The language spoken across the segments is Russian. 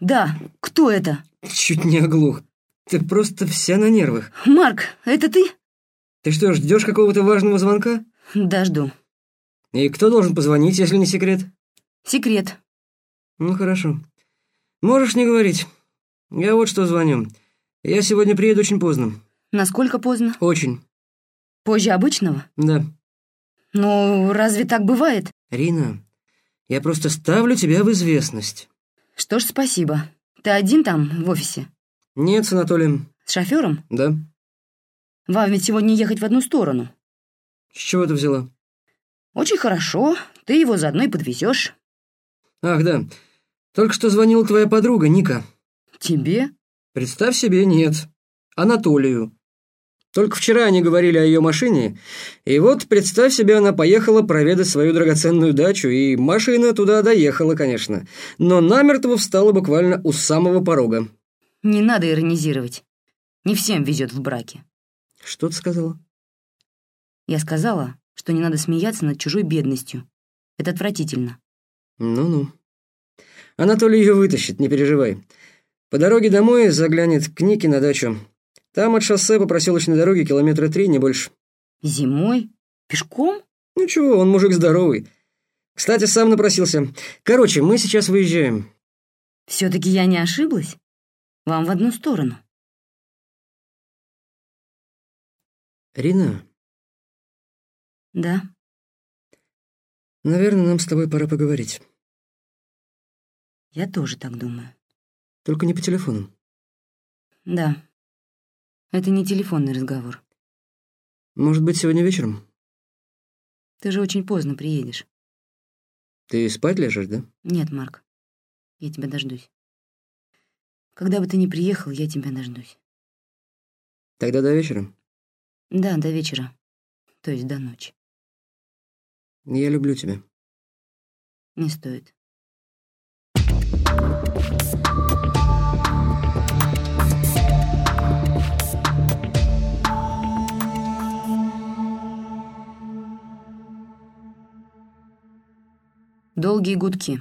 Да, кто это? Чуть не оглох. Ты просто вся на нервах. Марк, это ты? Ты что, ждешь какого-то важного звонка? Да, жду. И кто должен позвонить, если не секрет? Секрет. Ну, хорошо. Можешь не говорить. Я вот что звоню. Я сегодня приеду очень поздно. Насколько поздно? Очень. Позже обычного? Да. Ну, разве так бывает? Рина, я просто ставлю тебя в известность. Что ж, спасибо. Ты один там, в офисе? Нет, с Анатолием. С шофером? Да. Вам ведь сегодня ехать в одну сторону. С чего ты взяла? Очень хорошо. Ты его заодно и подвезешь. Ах, да. Только что звонила твоя подруга, Ника. Тебе? Представь себе, нет. Анатолию. Только вчера они говорили о ее машине, и вот, представь себе, она поехала проведать свою драгоценную дачу, и машина туда доехала, конечно, но намертво встала буквально у самого порога. Не надо иронизировать. Не всем везет в браке. Что ты сказала? Я сказала, что не надо смеяться над чужой бедностью. Это отвратительно. Ну-ну. Анатолий ее вытащит, не переживай. По дороге домой заглянет к Нике на дачу. Там от шоссе по проселочной дороге километра три, не больше. Зимой? Пешком? Ну чего, он мужик здоровый. Кстати, сам напросился. Короче, мы сейчас выезжаем. Все-таки я не ошиблась? Вам в одну сторону. Рина, Да. наверное, нам с тобой пора поговорить. Я тоже так думаю. Только не по телефону. Да. Это не телефонный разговор. Может быть, сегодня вечером? Ты же очень поздно приедешь. Ты спать ляжешь, да? Нет, Марк. Я тебя дождусь. Когда бы ты ни приехал, я тебя дождусь. Тогда до вечера. Да, до вечера. То есть до ночи. Я люблю тебя. Не стоит. Долгие гудки.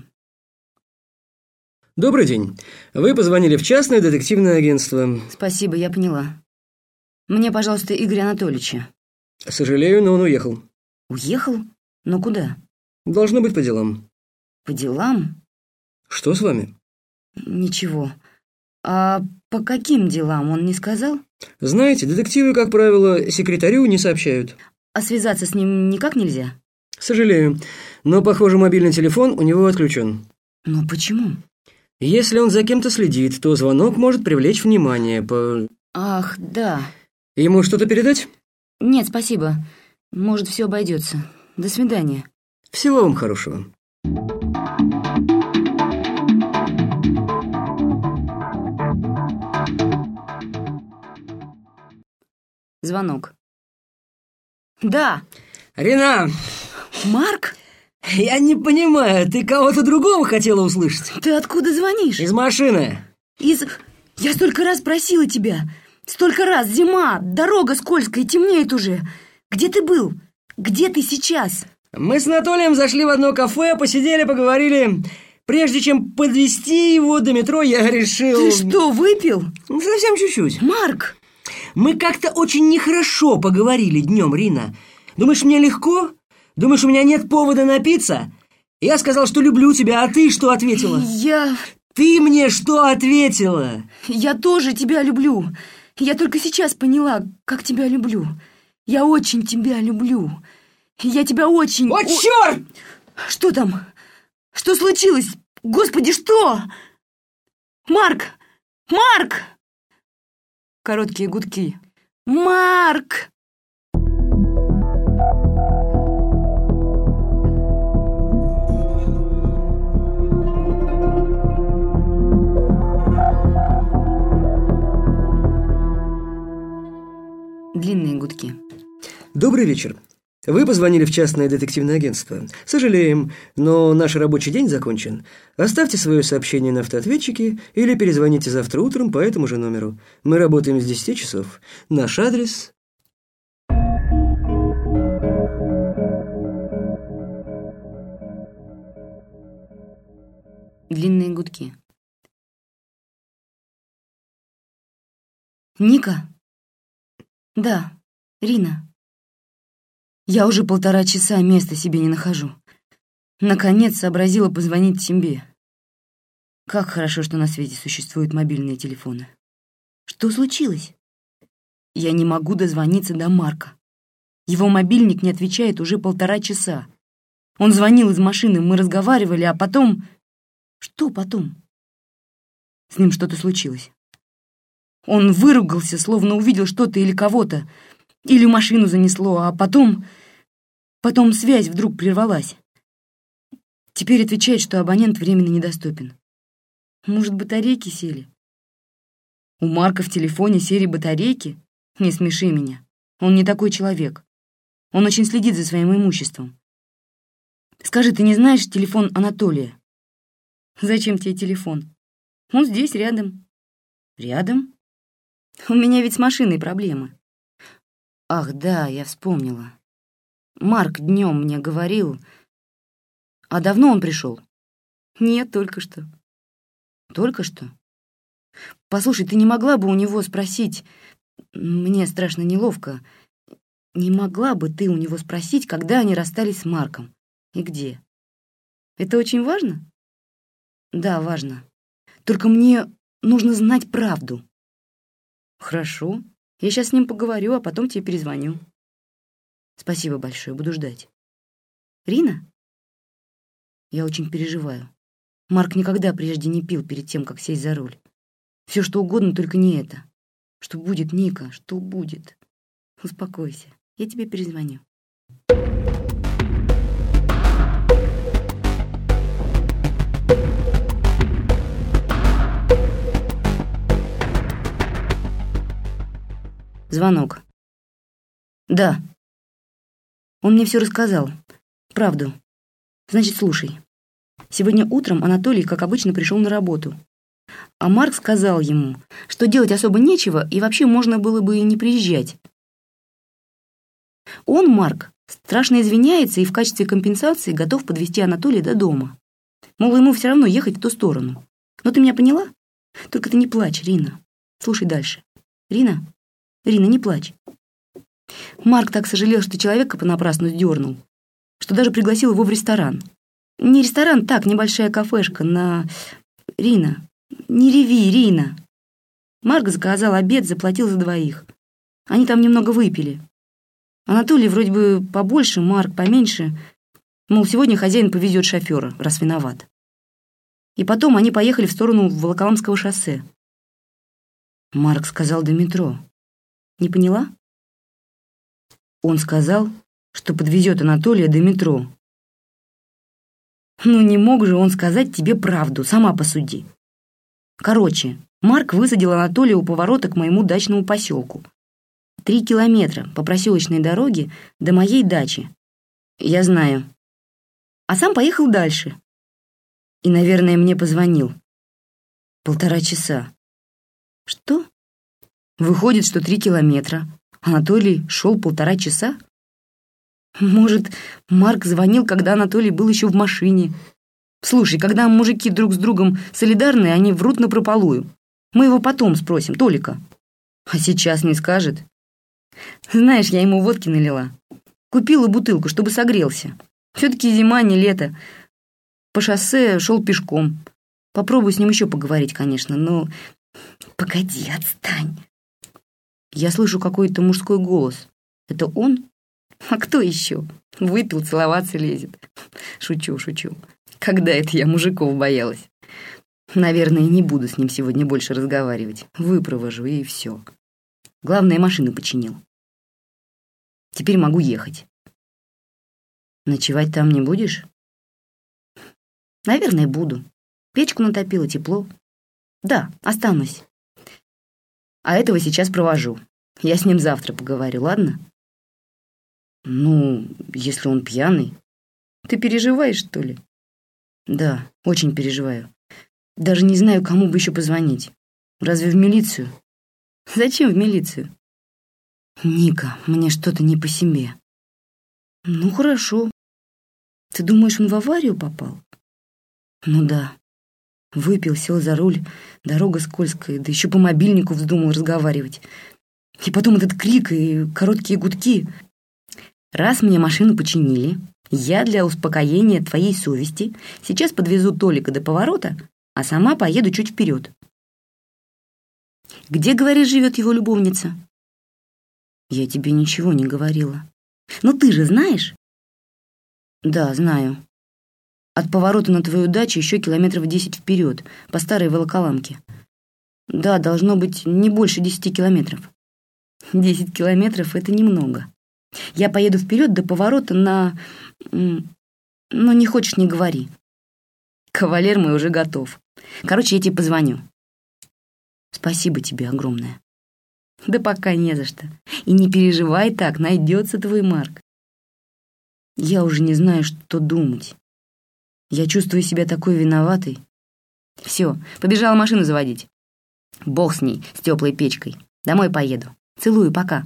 Добрый день. Вы позвонили в частное детективное агентство. Спасибо, я поняла. Мне, пожалуйста, Игоря Анатольевича. Сожалею, но он уехал. Уехал? Но куда? Должно быть по делам. По делам? Что с вами? Ничего. А по каким делам он не сказал? Знаете, детективы, как правило, секретарю не сообщают. А связаться с ним никак нельзя? Сожалею, но, похоже, мобильный телефон у него отключен. Но почему? Если он за кем-то следит, то звонок может привлечь внимание по... Ах, да. Ему что-то передать? Нет, спасибо. Может, все обойдется. До свидания. Всего вам хорошего. Звонок. Да, Рина, Марк, я не понимаю, ты кого-то другого хотела услышать? ты откуда звонишь? Из машины. Из... Я столько раз просила тебя. Столько раз. Зима, дорога скользкая, темнеет уже. Где ты был? Где ты сейчас? Мы с Анатолием зашли в одно кафе, посидели, поговорили. Прежде чем подвести его до метро, я решил... Ты что, выпил? Ну, Совсем чуть-чуть. Марк, Мы как-то очень нехорошо поговорили днем, Рина. Думаешь, мне легко? Думаешь, у меня нет повода напиться? Я сказал, что люблю тебя, а ты что ответила? я... Ты мне что ответила? Я тоже тебя люблю. Я только сейчас поняла, как тебя люблю. Я очень тебя люблю. Я тебя очень... О, о- черт! Что там? Что случилось? Господи, что? Марк! Марк! Короткие гудки. Марк! Длинные гудки. Добрый вечер. Вы позвонили в частное детективное агентство. Сожалеем, но наш рабочий день закончен. Оставьте свое сообщение на автоответчике или перезвоните завтра утром по этому же номеру. Мы работаем с 10 часов. Наш адрес... Длинные гудки. «Ника?» «Да, Рина. Я уже полтора часа места себе не нахожу. Наконец сообразила позвонить тебе. Как хорошо, что на свете существуют мобильные телефоны. Что случилось? Я не могу дозвониться до Марка. Его мобильник не отвечает уже полтора часа. Он звонил из машины, мы разговаривали, а потом... Что потом? С ним что-то случилось. Он выругался, словно увидел что-то или кого-то, или машину занесло, а потом... Потом связь вдруг прервалась. Теперь отвечает, что абонент временно недоступен. Может, батарейки сели? У Марка в телефоне серии батарейки? Не смеши меня. Он не такой человек. Он очень следит за своим имуществом. Скажи, ты не знаешь телефон Анатолия? Зачем тебе телефон? Он здесь, рядом. Рядом? У меня ведь с машиной проблемы. Ах, да, я вспомнила. Марк днем мне говорил. А давно он пришел? Нет, только что. Только что? Послушай, ты не могла бы у него спросить... Мне страшно неловко. Не могла бы ты у него спросить, когда они расстались с Марком? И где? Это очень важно? Да, важно. Только мне нужно знать правду. Хорошо. Я сейчас с ним поговорю, а потом тебе перезвоню. Спасибо большое, буду ждать. Рина? Я очень переживаю. Марк никогда прежде не пил перед тем, как сесть за руль. Все что угодно, только не это. Что будет, Ника, что будет? Успокойся, я тебе перезвоню. Звонок. Да. Он мне все рассказал. Правду. Значит, слушай. Сегодня утром Анатолий, как обычно, пришел на работу. А Марк сказал ему, что делать особо нечего, и вообще можно было бы и не приезжать. Он, Марк, страшно извиняется и в качестве компенсации готов подвести Анатолия до дома. Мол, ему все равно ехать в ту сторону. Но ты меня поняла? Только ты не плачь, Рина. Слушай дальше. Рина, Рина, не плачь. Марк так сожалел, что человека понапрасну сдернул, что даже пригласил его в ресторан. Не ресторан, так, небольшая кафешка на... Рина, не реви, Рина. Марк заказал обед, заплатил за двоих. Они там немного выпили. Анатолий вроде бы побольше, Марк поменьше. Мол, сегодня хозяин повезет шофера, раз виноват. И потом они поехали в сторону Волоколамского шоссе. Марк сказал до метро. Не поняла? Он сказал, что подвезет Анатолия до метро. Ну не мог же он сказать тебе правду, сама посуди. Короче, Марк высадил Анатолия у поворота к моему дачному поселку. Три километра по проселочной дороге до моей дачи. Я знаю. А сам поехал дальше. И, наверное, мне позвонил. Полтора часа. Что? Выходит, что три километра. Анатолий шел полтора часа? Может, Марк звонил, когда Анатолий был еще в машине. Слушай, когда мужики друг с другом солидарны, они врут напропалую. Мы его потом спросим, Толика. А сейчас не скажет. Знаешь, я ему водки налила. Купила бутылку, чтобы согрелся. Все-таки зима, не лето. По шоссе шел пешком. Попробую с ним еще поговорить, конечно, но... Погоди, отстань. Я слышу какой-то мужской голос. Это он? А кто еще? Выпил, целоваться лезет. Шучу, шучу. Когда это я мужиков боялась? Наверное, не буду с ним сегодня больше разговаривать. Выпровожу, и все. Главное, машину починил. Теперь могу ехать. Ночевать там не будешь? Наверное, буду. Печку натопила, тепло. Да, останусь. А этого сейчас провожу. Я с ним завтра поговорю, ладно? Ну, если он пьяный. Ты переживаешь, что ли? Да, очень переживаю. Даже не знаю, кому бы еще позвонить. Разве в милицию? Зачем в милицию? Ника, мне что-то не по себе. Ну, хорошо. Ты думаешь, он в аварию попал? Ну да. Выпил, сел за руль, дорога скользкая, да еще по мобильнику вздумал разговаривать. И потом этот крик и короткие гудки. Раз мне машину починили, я для успокоения твоей совести сейчас подвезу Толика до поворота, а сама поеду чуть вперед. Где, говоришь, живет его любовница? Я тебе ничего не говорила. Но ты же знаешь? Да, знаю. От поворота на твою дачу еще километров десять вперед, по старой волоколамке. Да, должно быть не больше десяти километров. Десять километров — это немного. Я поеду вперед до поворота на... Ну, не хочешь, не говори. Кавалер мой уже готов. Короче, я тебе позвоню. Спасибо тебе огромное. Да пока не за что. И не переживай так, найдется твой Марк. Я уже не знаю, что думать. Я чувствую себя такой виноватой. Все, побежала машину заводить. Бог с ней, с теплой печкой. Домой поеду. Целую, пока.